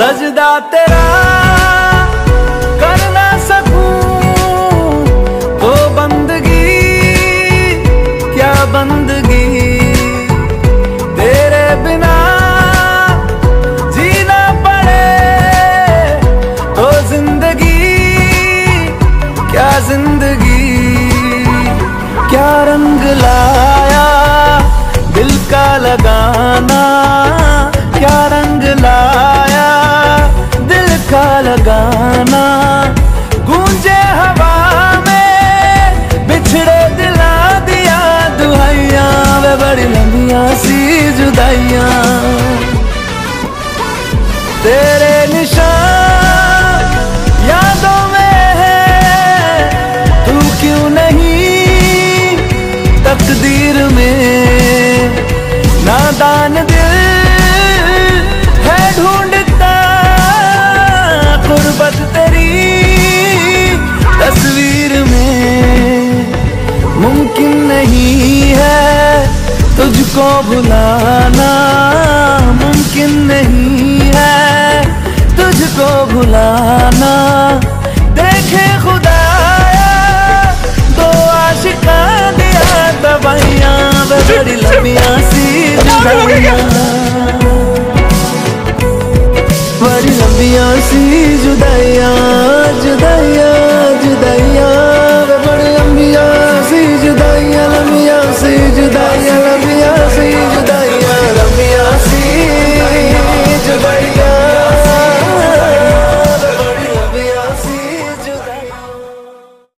सजदा तेरा कर ना सकूँ। वो बंदगी, क्या बंदगी? तेरे बिना जीना पड़े तो ज़िंदगी, क्या ज़िंदगी? क्या रंग लाया, दिल का लगाना? क्या रंग लगाना गूंजे हवा में, बिछड़े दिला दिया दुहाइया वे बड़ी लंबिया सी जुदाइया। तेरे निशान यादों में है, तू क्यों नहीं तकदीर में? नादान है तुझको भुलाना मुमकिन नहीं है। तुझको भुलाना, देखे खुदाया, दो आशिका दिया, दवाइयाँ बड़ी लंबियाँ सी जुदाइयाँ बड़ी लंबियाँ सी जुदाइयाँ